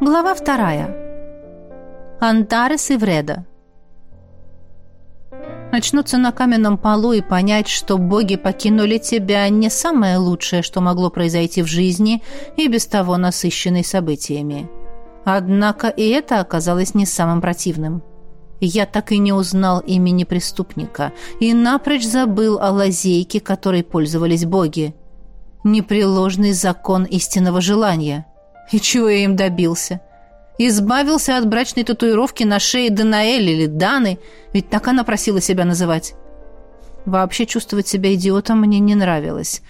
Глава вторая. Антарес и Вреда. Очнуться на каменном полу и понять, что боги покинули тебя, не самое лучшее, что могло произойти в жизни и без того насыщенной событиями. Однако и это оказалось не самым противным. Я так и не узнал имени преступника и напрочь забыл о лазейке, которой пользовались боги. Непреложный закон истинного желания – и чего я им добился? Избавился от брачной татуировки на шее Данаэль или Даны, ведь так она просила себя называть. Вообще чувствовать себя идиотом мне не нравилось.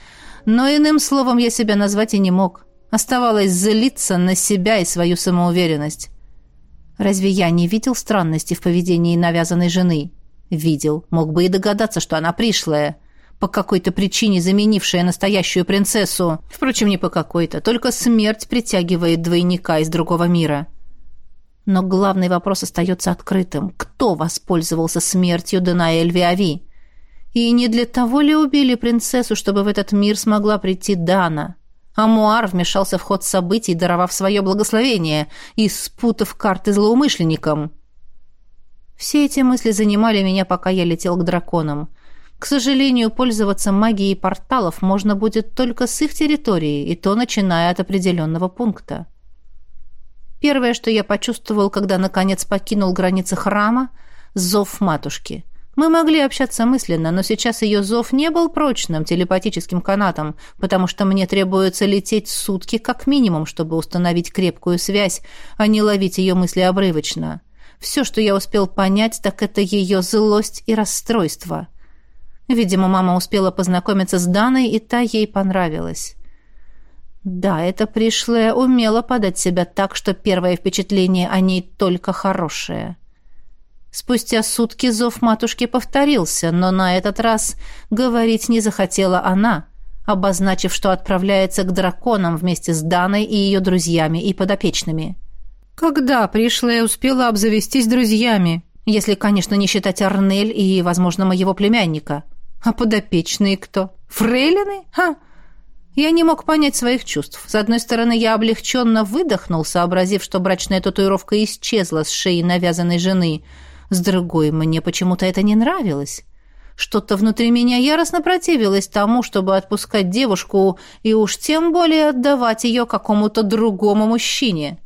Но иным словом я себя назвать и не мог. Оставалось злиться на себя и свою самоуверенность. Разве я не видел странности в поведении навязанной жены? Видел. Мог бы и догадаться, что она пришлая. — по какой-то причине заменившая настоящую принцессу. Впрочем, не по какой-то, только смерть притягивает двойника из другого мира. Но главный вопрос остается открытым. Кто воспользовался смертью Данаэль Виави? И не для того ли убили принцессу, чтобы в этот мир смогла прийти Дана? Амуар вмешался в ход событий, даровав свое благословение и спутав карты злоумышленникам. Все эти мысли занимали меня, пока я летел к драконам. К сожалению, пользоваться магией порталов можно будет только с их территории, и то начиная от определенного пункта. Первое, что я почувствовал, когда наконец покинул границы храма – зов матушки. Мы могли общаться мысленно, но сейчас ее зов не был прочным телепатическим канатом, потому что мне требуется лететь сутки как минимум, чтобы установить крепкую связь, а не ловить ее мысли обрывочно. Все, что я успел понять, так это ее злость и расстройство – Видимо, мама успела познакомиться с Даной, и та ей понравилась. Да, эта пришлая умела подать себя так, что первое впечатление о ней только хорошее. Спустя сутки зов матушки повторился, но на этот раз говорить не захотела она, обозначив, что отправляется к драконам вместе с Даной и ее друзьями и подопечными. Когда пришлая успела обзавестись друзьями, если, конечно, не считать Арнель и, возможно, моего племянника – а подопечные кто? Фрейлины? Ха! Я не мог понять своих чувств. С одной стороны, я облегченно выдохнул, сообразив, что брачная татуировка исчезла с шеи навязанной жены. С другой, мне почему-то это не нравилось. Что-то внутри меня яростно противилось тому, чтобы отпускать девушку и уж тем более отдавать ее какому-то другому мужчине.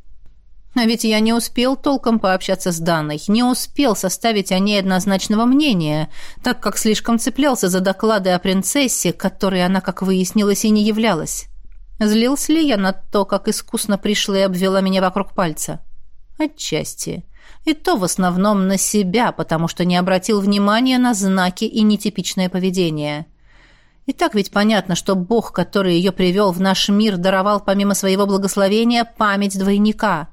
А ведь я не успел толком пообщаться с Даной, не успел составить о ней однозначного мнения, так как слишком цеплялся за доклады о принцессе, которой она, как выяснилось, и не являлась. Злился ли я на то, как искусно пришла и обвела меня вокруг пальца? Отчасти. И то в основном на себя, потому что не обратил внимания на знаки и нетипичное поведение. И так ведь понятно, что Бог, который ее привел в наш мир, даровал помимо своего благословения память двойника –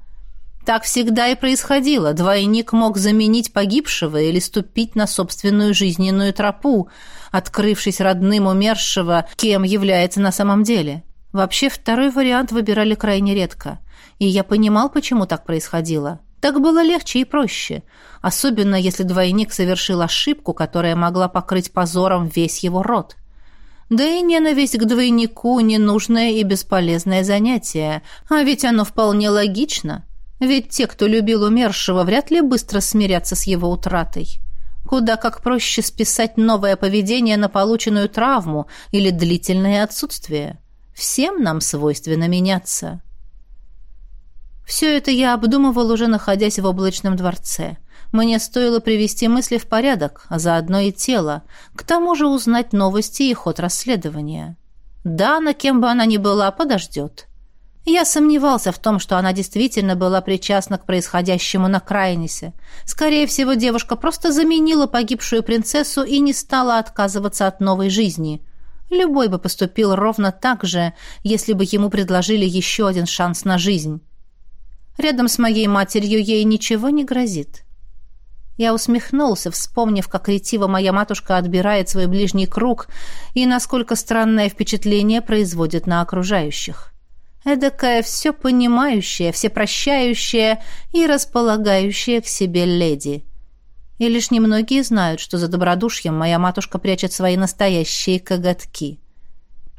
так всегда и происходило. Двойник мог заменить погибшего или ступить на собственную жизненную тропу, открывшись родным умершего, кем является на самом деле. Вообще второй вариант выбирали крайне редко. И я понимал, почему так происходило. Так было легче и проще, особенно если двойник совершил ошибку, которая могла покрыть позором весь его род. Да и ненависть к двойнику – ненужное и бесполезное занятие, а ведь оно вполне логично – ведь те, кто любил умершего, вряд ли быстро смирятся с его утратой. Куда как проще списать новое поведение на полученную травму или длительное отсутствие. Всем нам свойственно меняться. Все это я обдумывал, уже находясь в облачном дворце. Мне стоило привести мысли в порядок, а заодно и тело, к тому же узнать новости и ход расследования. Да, на кем бы она ни была, подождет. — я сомневался в том, что она действительно была причастна к происходящему на Крайнисе. Скорее всего, девушка просто заменила погибшую принцессу и не стала отказываться от новой жизни. Любой бы поступил ровно так же, если бы ему предложили еще один шанс на жизнь. Рядом с моей матерью ей ничего не грозит. Я усмехнулся, вспомнив, как ретиво моя матушка отбирает свой ближний круг и насколько странное впечатление производит на окружающих эдакая все понимающая, все прощающая и располагающая к себе леди. И лишь немногие знают, что за добродушьем моя матушка прячет свои настоящие коготки.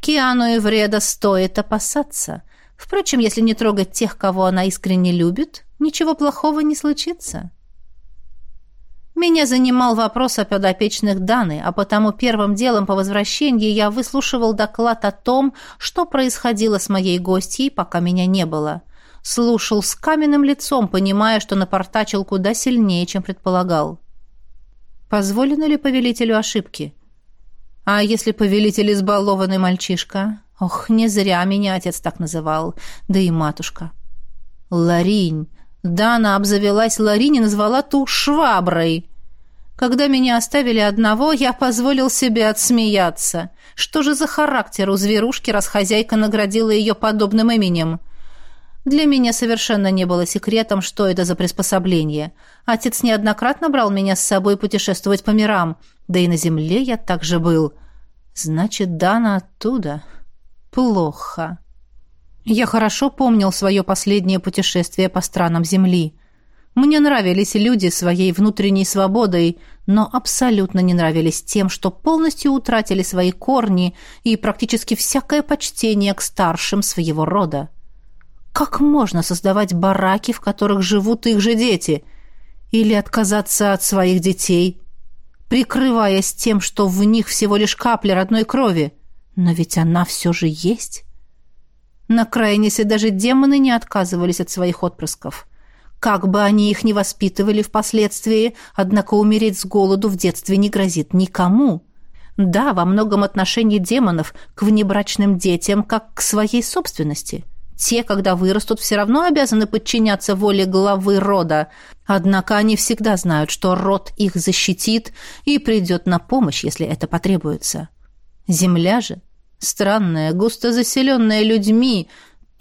Киану и вреда стоит опасаться. Впрочем, если не трогать тех, кого она искренне любит, ничего плохого не случится. Меня занимал вопрос о подопечных Даны, а потому первым делом по возвращении я выслушивал доклад о том, что происходило с моей гостьей, пока меня не было. Слушал с каменным лицом, понимая, что напортачил куда сильнее, чем предполагал. Позволено ли повелителю ошибки? А если повелитель избалованный мальчишка? Ох, не зря меня отец так называл, да и матушка. Ларинь! Дана обзавелась Ларини, назвала ту «шваброй». Когда меня оставили одного, я позволил себе отсмеяться. Что же за характер у зверушки, раз хозяйка наградила ее подобным именем? Для меня совершенно не было секретом, что это за приспособление. Отец неоднократно брал меня с собой путешествовать по мирам, да и на земле я также был. Значит, Дана оттуда. Плохо. Я хорошо помнил свое последнее путешествие по странам Земли. Мне нравились люди своей внутренней свободой, но абсолютно не нравились тем, что полностью утратили свои корни и практически всякое почтение к старшим своего рода. Как можно создавать бараки, в которых живут их же дети? Или отказаться от своих детей, прикрываясь тем, что в них всего лишь капля родной крови? Но ведь она все же есть. На Крайнисе даже демоны не отказывались от своих отпрысков. — как бы они их не воспитывали впоследствии, однако умереть с голоду в детстве не грозит никому. Да, во многом отношении демонов к внебрачным детям, как к своей собственности. Те, когда вырастут, все равно обязаны подчиняться воле главы рода. Однако они всегда знают, что род их защитит и придет на помощь, если это потребуется. Земля же, странная, густо заселенная людьми,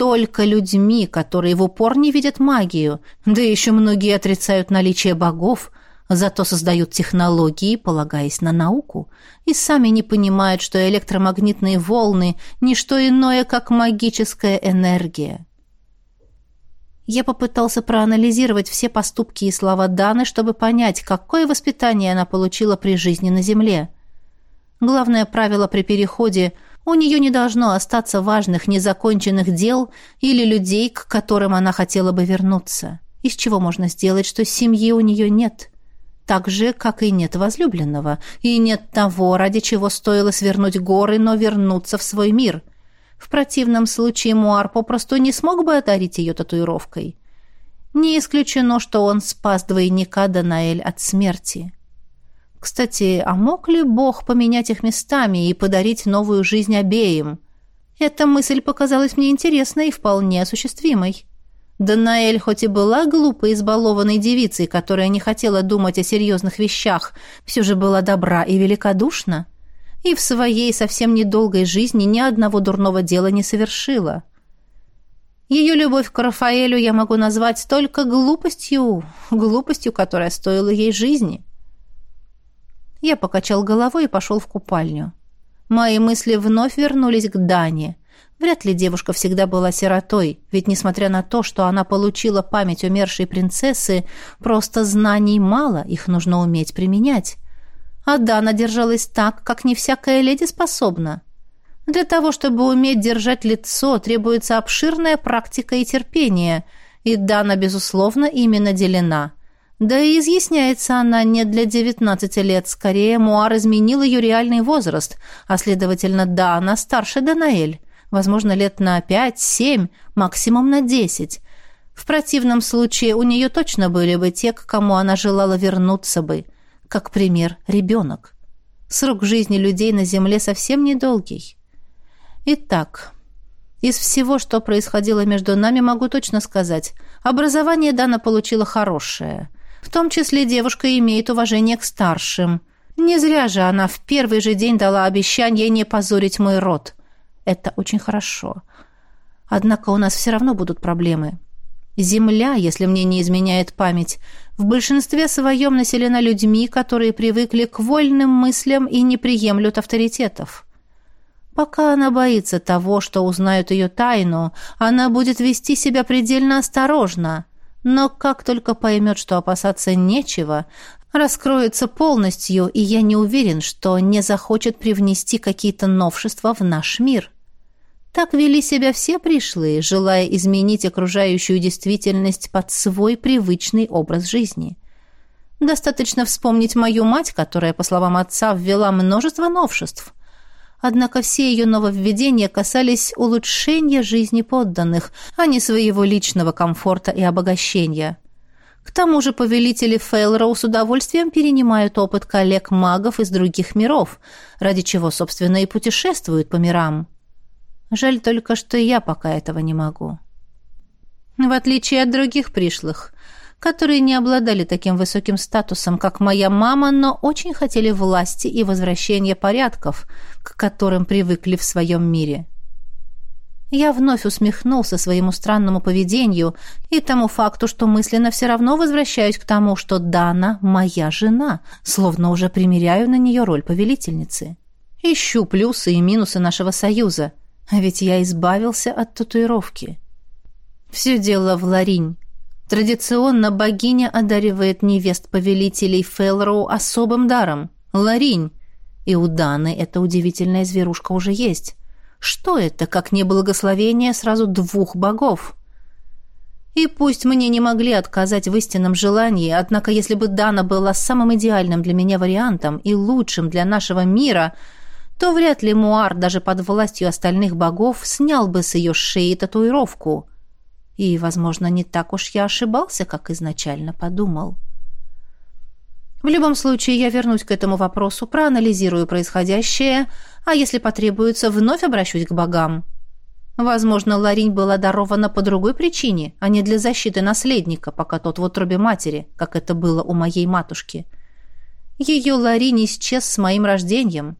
только людьми, которые в упор не видят магию, да еще многие отрицают наличие богов, зато создают технологии, полагаясь на науку, и сами не понимают, что электромагнитные волны – не что иное, как магическая энергия. Я попытался проанализировать все поступки и слова Даны, чтобы понять, какое воспитание она получила при жизни на Земле. Главное правило при переходе – у нее не должно остаться важных, незаконченных дел или людей, к которым она хотела бы вернуться. Из чего можно сделать, что семьи у нее нет? Так же, как и нет возлюбленного, и нет того, ради чего стоило свернуть горы, но вернуться в свой мир. В противном случае Муар попросту не смог бы одарить ее татуировкой. Не исключено, что он спас двойника Данаэль от смерти. Кстати, а мог ли Бог поменять их местами и подарить новую жизнь обеим? Эта мысль показалась мне интересной и вполне осуществимой. Данаэль хоть и была глупой, избалованной девицей, которая не хотела думать о серьезных вещах, все же была добра и великодушна, и в своей совсем недолгой жизни ни одного дурного дела не совершила. Ее любовь к Рафаэлю я могу назвать только глупостью, глупостью, которая стоила ей жизни». Я покачал головой и пошел в купальню. Мои мысли вновь вернулись к Дане. Вряд ли девушка всегда была сиротой, ведь, несмотря на то, что она получила память умершей принцессы, просто знаний мало, их нужно уметь применять. А Дана держалась так, как не всякая леди способна. Для того, чтобы уметь держать лицо, требуется обширная практика и терпение, и Дана, безусловно, именно делена – да и изъясняется она не для 19 лет. Скорее, Муар изменил ее реальный возраст, а, следовательно, да, она старше Данаэль. Возможно, лет на 5-7, максимум на 10. В противном случае у нее точно были бы те, к кому она желала вернуться бы. Как пример, ребенок. Срок жизни людей на Земле совсем недолгий. Итак, из всего, что происходило между нами, могу точно сказать, образование Дана получила хорошее – в том числе девушка имеет уважение к старшим. Не зря же она в первый же день дала обещание не позорить мой род. Это очень хорошо. Однако у нас все равно будут проблемы. Земля, если мне не изменяет память, в большинстве своем населена людьми, которые привыкли к вольным мыслям и не приемлют авторитетов. Пока она боится того, что узнают ее тайну, она будет вести себя предельно осторожно – но как только поймет, что опасаться нечего, раскроется полностью, и я не уверен, что не захочет привнести какие-то новшества в наш мир. Так вели себя все пришлые, желая изменить окружающую действительность под свой привычный образ жизни. Достаточно вспомнить мою мать, которая, по словам отца, ввела множество новшеств – Однако все ее нововведения касались улучшения жизни подданных, а не своего личного комфорта и обогащения. К тому же повелители Фейлроу с удовольствием перенимают опыт коллег-магов из других миров, ради чего, собственно, и путешествуют по мирам. Жаль только, что я пока этого не могу. В отличие от других пришлых – которые не обладали таким высоким статусом, как моя мама, но очень хотели власти и возвращения порядков, к которым привыкли в своем мире. Я вновь усмехнулся своему странному поведению и тому факту, что мысленно все равно возвращаюсь к тому, что Дана – моя жена, словно уже примеряю на нее роль повелительницы. Ищу плюсы и минусы нашего союза, а ведь я избавился от татуировки. Все дело в Ларинь. Традиционно богиня одаривает невест повелителей Фелроу особым даром – ларинь. И у Даны эта удивительная зверушка уже есть. Что это, как не благословение сразу двух богов? И пусть мне не могли отказать в истинном желании, однако если бы Дана была самым идеальным для меня вариантом и лучшим для нашего мира, то вряд ли Муар даже под властью остальных богов снял бы с ее шеи татуировку – и, возможно, не так уж я ошибался, как изначально подумал. В любом случае, я вернусь к этому вопросу, проанализирую происходящее, а если потребуется, вновь обращусь к богам. Возможно, Ларинь была дарована по другой причине, а не для защиты наследника, пока тот в утробе матери, как это было у моей матушки. Ее Ларинь исчез с моим рождением.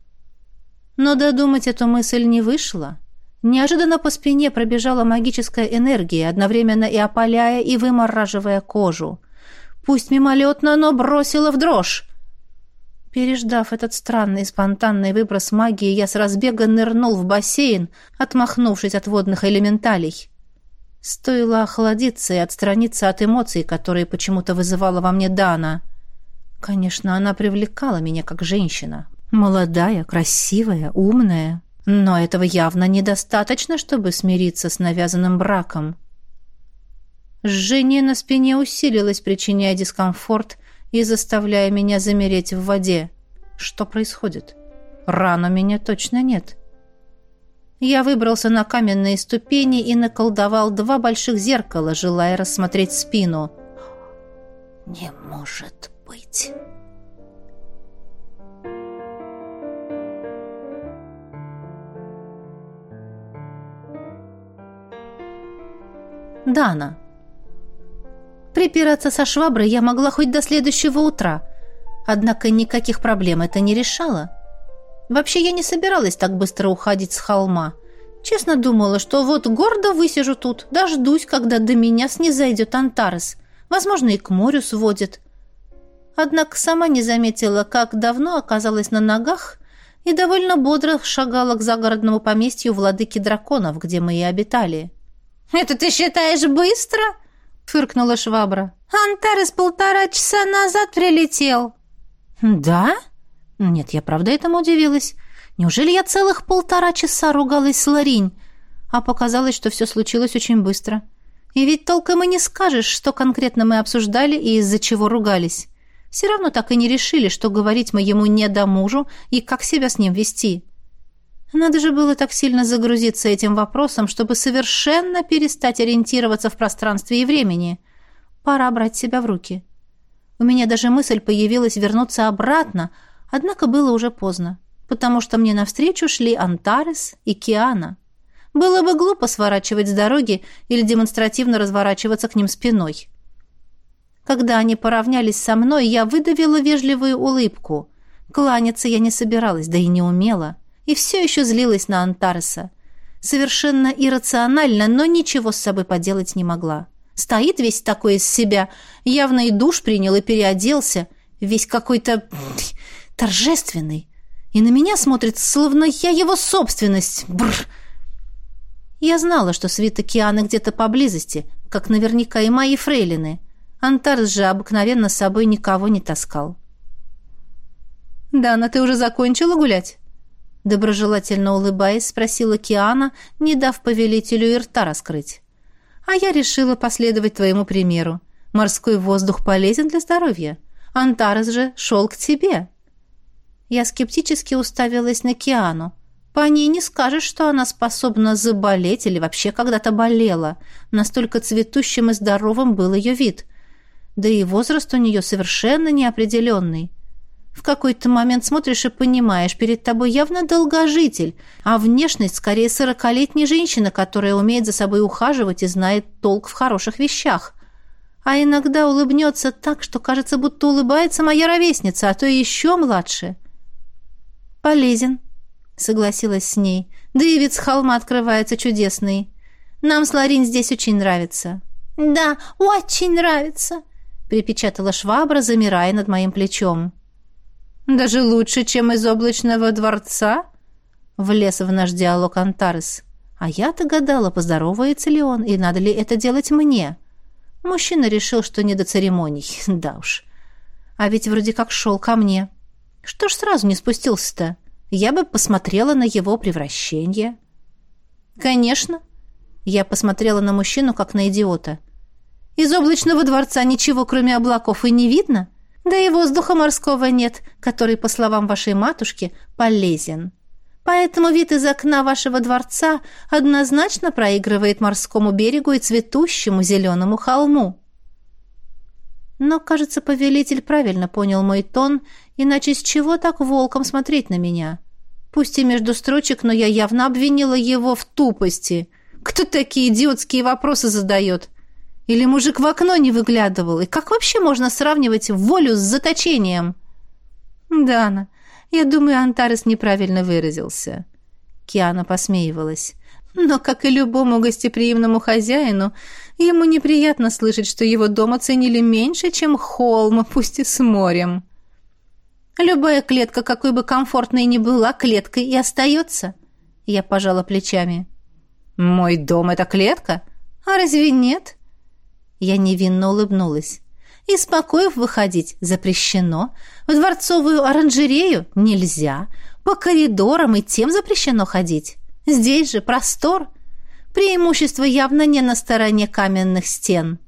Но додумать эту мысль не вышло. Неожиданно по спине пробежала магическая энергия, одновременно и опаляя, и вымораживая кожу. Пусть мимолетно, но бросила в дрожь. Переждав этот странный спонтанный выброс магии, я с разбега нырнул в бассейн, отмахнувшись от водных элементалей. Стоило охладиться и отстраниться от эмоций, которые почему-то вызывала во мне Дана. Конечно, она привлекала меня как женщина. Молодая, красивая, умная. Но этого явно недостаточно, чтобы смириться с навязанным браком. Жжение на спине усилилось, причиняя дискомфорт и заставляя меня замереть в воде. Что происходит? Ран у меня точно нет. Я выбрался на каменные ступени и наколдовал два больших зеркала, желая рассмотреть спину. «Не может быть!» Дана. Припираться со шваброй я могла хоть до следующего утра. Однако никаких проблем это не решало. Вообще я не собиралась так быстро уходить с холма. Честно думала, что вот гордо высижу тут, дождусь, когда до меня снизойдет Антарес. Возможно, и к морю сводит. Однако сама не заметила, как давно оказалась на ногах и довольно бодро шагала к загородному поместью владыки драконов, где мы и обитали. «Это ты считаешь быстро?» — фыркнула швабра. «Антар из полтора часа назад прилетел». «Да?» «Нет, я правда этому удивилась. Неужели я целых полтора часа ругалась с Ларинь? А показалось, что все случилось очень быстро. И ведь толком и не скажешь, что конкретно мы обсуждали и из-за чего ругались. Все равно так и не решили, что говорить мы ему не до мужу и как себя с ним вести». Надо же было так сильно загрузиться этим вопросом, чтобы совершенно перестать ориентироваться в пространстве и времени. Пора брать себя в руки. У меня даже мысль появилась вернуться обратно, однако было уже поздно, потому что мне навстречу шли Антарес и Киана. Было бы глупо сворачивать с дороги или демонстративно разворачиваться к ним спиной. Когда они поравнялись со мной, я выдавила вежливую улыбку. Кланяться я не собиралась, да и не умела. — и все еще злилась на Антарса. Совершенно иррационально, но ничего с собой поделать не могла. Стоит весь такой из себя, явно и душ принял, и переоделся, весь какой-то торжественный. И на меня смотрит, словно я его собственность. Бррр. Я знала, что свита океана где-то поблизости, как наверняка и мои фрейлины. Антарс же обыкновенно с собой никого не таскал. «Дана, ты уже закончила гулять?» Доброжелательно улыбаясь, спросила Киана, не дав повелителю и рта раскрыть. «А я решила последовать твоему примеру. Морской воздух полезен для здоровья. Антарес же шел к тебе». Я скептически уставилась на Киану. По ней не скажешь, что она способна заболеть или вообще когда-то болела. Настолько цветущим и здоровым был ее вид. Да и возраст у нее совершенно неопределенный. В какой-то момент смотришь и понимаешь, перед тобой явно долгожитель, а внешность скорее сорокалетней женщина, которая умеет за собой ухаживать и знает толк в хороших вещах. А иногда улыбнется так, что кажется, будто улыбается моя ровесница, а то еще младше. «Полезен», — согласилась с ней. «Да и вид с холма открывается чудесный. Нам с Ларин здесь очень нравится». «Да, очень нравится», — припечатала швабра, замирая над моим плечом. Даже лучше, чем из облачного дворца?» Влез в наш диалог Антарес. А я-то гадала, поздоровается ли он, и надо ли это делать мне. Мужчина решил, что не до церемоний. Да уж. А ведь вроде как шел ко мне. Что ж сразу не спустился-то? Я бы посмотрела на его превращение. «Конечно». Я посмотрела на мужчину, как на идиота. «Из облачного дворца ничего, кроме облаков, и не видно?» Да и воздуха морского нет, который, по словам вашей матушки, полезен. Поэтому вид из окна вашего дворца однозначно проигрывает морскому берегу и цветущему зеленому холму. Но, кажется, повелитель правильно понял мой тон, иначе с чего так волком смотреть на меня? Пусть и между строчек, но я явно обвинила его в тупости. Кто такие идиотские вопросы задает? — или мужик в окно не выглядывал? И как вообще можно сравнивать волю с заточением? Дана, я думаю, Антарес неправильно выразился. Киана посмеивалась. Но, как и любому гостеприимному хозяину, ему неприятно слышать, что его дом оценили меньше, чем холм, пусть и с морем. Любая клетка, какой бы комфортной ни была, клеткой и остается. Я пожала плечами. «Мой дом — это клетка? А разве нет?» Я невинно улыбнулась. «Из покоев выходить запрещено, в дворцовую оранжерею нельзя, по коридорам и тем запрещено ходить. Здесь же простор. Преимущество явно не на стороне каменных стен».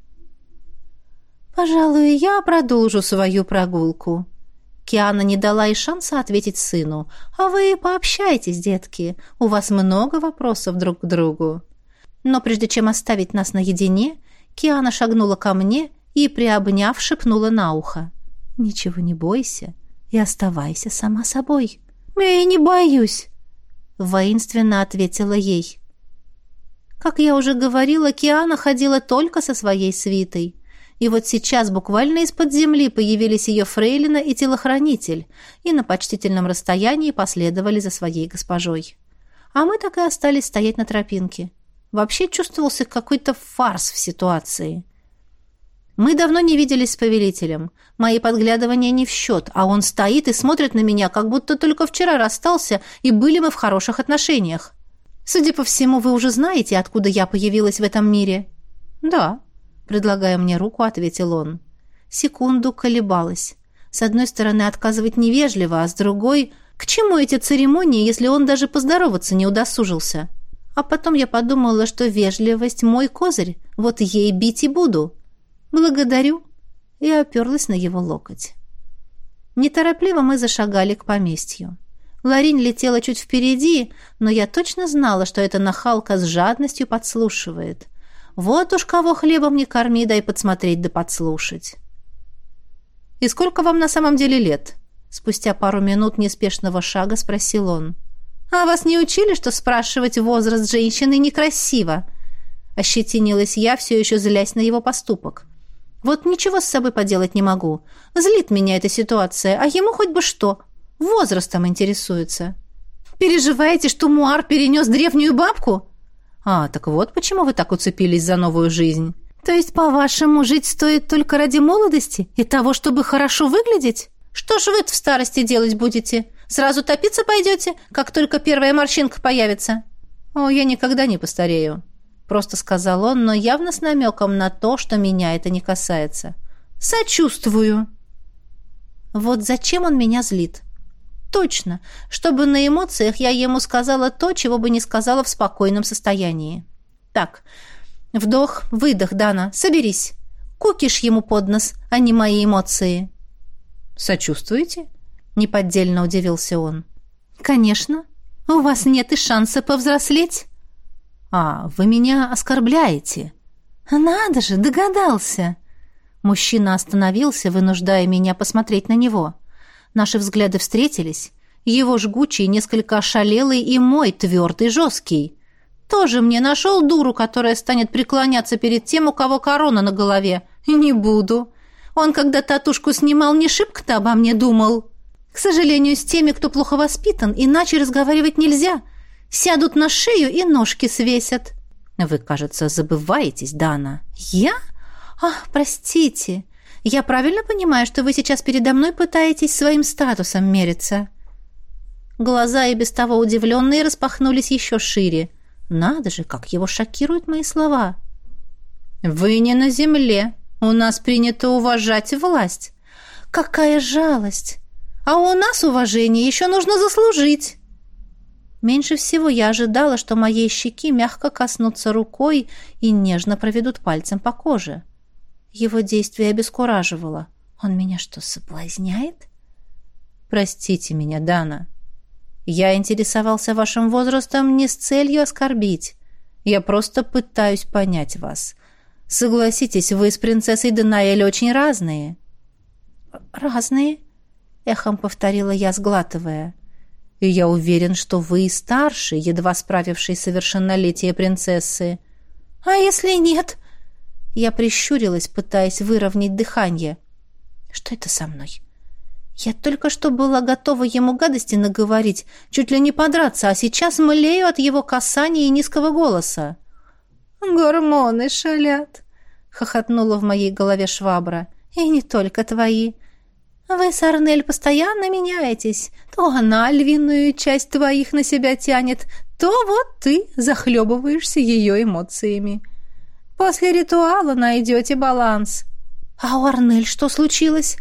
«Пожалуй, я продолжу свою прогулку». Киана не дала и шанса ответить сыну. «А вы пообщайтесь, детки. У вас много вопросов друг к другу». Но прежде чем оставить нас наедине, Киана шагнула ко мне и, приобняв, шепнула на ухо. «Ничего не бойся и оставайся сама собой». «Я не боюсь», — воинственно ответила ей. Как я уже говорила, Киана ходила только со своей свитой. И вот сейчас буквально из-под земли появились ее фрейлина и телохранитель, и на почтительном расстоянии последовали за своей госпожой. А мы так и остались стоять на тропинке вообще чувствовался какой-то фарс в ситуации. Мы давно не виделись с повелителем. Мои подглядывания не в счет, а он стоит и смотрит на меня, как будто только вчера расстался, и были мы в хороших отношениях. Судя по всему, вы уже знаете, откуда я появилась в этом мире. Да, предлагая мне руку, ответил он. Секунду колебалась. С одной стороны, отказывать невежливо, а с другой, к чему эти церемонии, если он даже поздороваться не удосужился? — а потом я подумала, что вежливость – мой козырь. Вот ей бить и буду. Благодарю. Я оперлась на его локоть. Неторопливо мы зашагали к поместью. Ларин летела чуть впереди, но я точно знала, что эта нахалка с жадностью подслушивает. Вот уж кого хлебом не корми, дай подсмотреть да подслушать. «И сколько вам на самом деле лет?» Спустя пару минут неспешного шага спросил он. — а вас не учили, что спрашивать возраст женщины некрасиво?» а Ощетинилась я, все еще злясь на его поступок. «Вот ничего с собой поделать не могу. Злит меня эта ситуация, а ему хоть бы что. Возрастом интересуется». «Переживаете, что Муар перенес древнюю бабку?» «А, так вот почему вы так уцепились за новую жизнь». «То есть, по-вашему, жить стоит только ради молодости и того, чтобы хорошо выглядеть? Что ж вы в старости делать будете?» Сразу топиться пойдете, как только первая морщинка появится?» «О, я никогда не постарею», — просто сказал он, но явно с намеком на то, что меня это не касается. «Сочувствую». «Вот зачем он меня злит?» «Точно, чтобы на эмоциях я ему сказала то, чего бы не сказала в спокойном состоянии». «Так, вдох, выдох, Дана, соберись. Кукиш ему под нос, а не мои эмоции». «Сочувствуете?» Неподдельно удивился он. «Конечно. У вас нет и шанса повзрослеть». «А, вы меня оскорбляете». «Надо же, догадался». Мужчина остановился, вынуждая меня посмотреть на него. Наши взгляды встретились. Его жгучий, несколько ошалелый и мой твердый, жесткий. Тоже мне нашел дуру, которая станет преклоняться перед тем, у кого корона на голове. Не буду. Он, когда татушку снимал, не шибко-то обо мне думал». К сожалению, с теми, кто плохо воспитан, иначе разговаривать нельзя. Сядут на шею и ножки свесят. Вы, кажется, забываетесь, Дана. Я? Ах, простите. Я правильно понимаю, что вы сейчас передо мной пытаетесь своим статусом мериться? Глаза и без того удивленные распахнулись еще шире. Надо же, как его шокируют мои слова. Вы не на земле. У нас принято уважать власть. Какая жалость! а у нас уважение еще нужно заслужить». Меньше всего я ожидала, что моей щеки мягко коснутся рукой и нежно проведут пальцем по коже. Его действие обескураживало. «Он меня что, соблазняет?» «Простите меня, Дана. Я интересовался вашим возрастом не с целью оскорбить. Я просто пытаюсь понять вас. Согласитесь, вы с принцессой Данаэль очень разные». «Разные?» эхом повторила я, сглатывая. И я уверен, что вы старше, едва справившей совершеннолетие принцессы. А если нет? Я прищурилась, пытаясь выровнять дыхание. Что это со мной? Я только что была готова ему гадости наговорить, чуть ли не подраться, а сейчас млею от его касания и низкого голоса. «Гормоны шалят», — хохотнула в моей голове швабра. «И не только твои. Вы, с Сарнель, постоянно меняетесь. То она львиную часть твоих на себя тянет, то вот ты захлебываешься ее эмоциями. После ритуала найдете баланс. А у Арнель что случилось?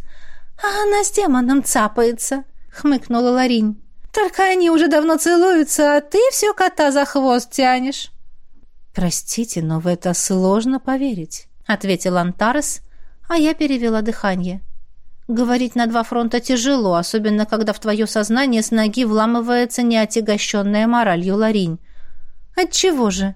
А она с демоном цапается, хмыкнула Ларинь. Только они уже давно целуются, а ты все кота за хвост тянешь. Простите, но в это сложно поверить, ответил Антарес, а я перевела дыхание. — Говорить на два фронта тяжело, особенно когда в твое сознание с ноги вламывается неотягощенная моралью ларинь. Отчего же?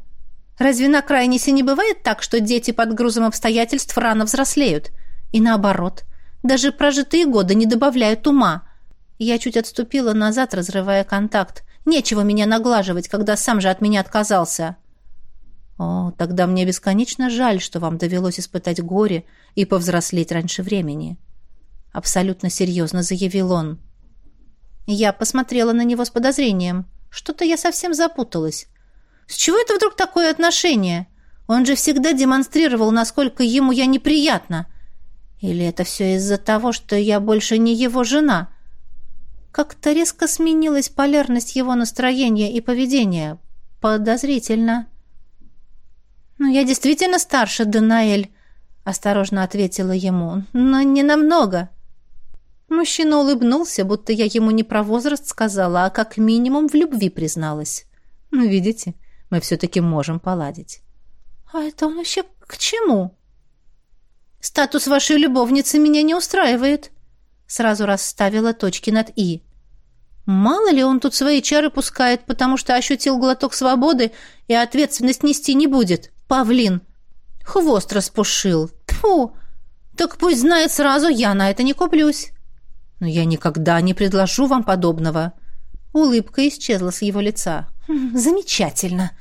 Разве на крайнисе не бывает так, что дети под грузом обстоятельств рано взрослеют? И наоборот, даже прожитые годы не добавляют ума. Я чуть отступила назад, разрывая контакт. Нечего меня наглаживать, когда сам же от меня отказался. О, тогда мне бесконечно жаль, что вам довелось испытать горе и повзрослеть раньше времени абсолютно серьезно заявил он. Я посмотрела на него с подозрением. Что-то я совсем запуталась. С чего это вдруг такое отношение? Он же всегда демонстрировал, насколько ему я неприятна. Или это все из-за того, что я больше не его жена? Как-то резко сменилась полярность его настроения и поведения. Подозрительно. «Ну, я действительно старше, Данаэль», — осторожно ответила ему, — «но не намного». Мужчина улыбнулся, будто я ему не про возраст сказала, а как минимум в любви призналась. Ну, видите, мы все-таки можем поладить. А это он вообще к чему? Статус вашей любовницы меня не устраивает. Сразу расставила точки над «и». Мало ли он тут свои чары пускает, потому что ощутил глоток свободы и ответственность нести не будет. Павлин. Хвост распушил. Тьфу! Так пусть знает сразу, я на это не куплюсь. Но я никогда не предложу вам подобного. Улыбка исчезла с его лица. Хм, замечательно.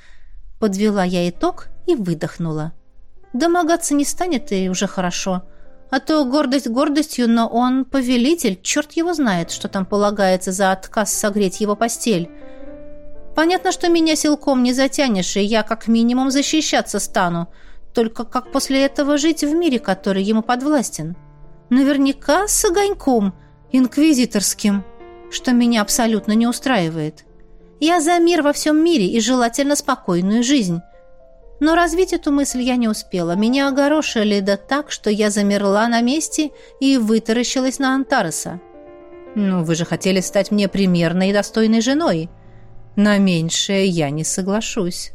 Подвела я итог и выдохнула. Домогаться не станет и уже хорошо. А то гордость гордостью, но он повелитель, черт его знает, что там полагается за отказ согреть его постель. Понятно, что меня силком не затянешь, и я как минимум защищаться стану. Только как после этого жить в мире, который ему подвластен? Наверняка с огоньком – инквизиторским, что меня абсолютно не устраивает. Я за мир во всем мире и желательно спокойную жизнь. Но развить эту мысль я не успела. Меня огорошили да так, что я замерла на месте и вытаращилась на Антареса. «Ну, вы же хотели стать мне примерной и достойной женой. На меньшее я не соглашусь».